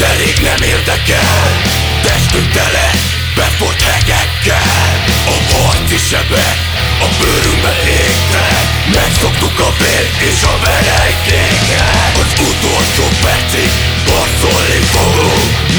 Pedig nem érdekel. Testünk tele befolyt hegekkel. A harci sebek a bőrünkbe égtek Megszoktuk a vér és a verejtéket. Az utolsó percig harcolni fogunk.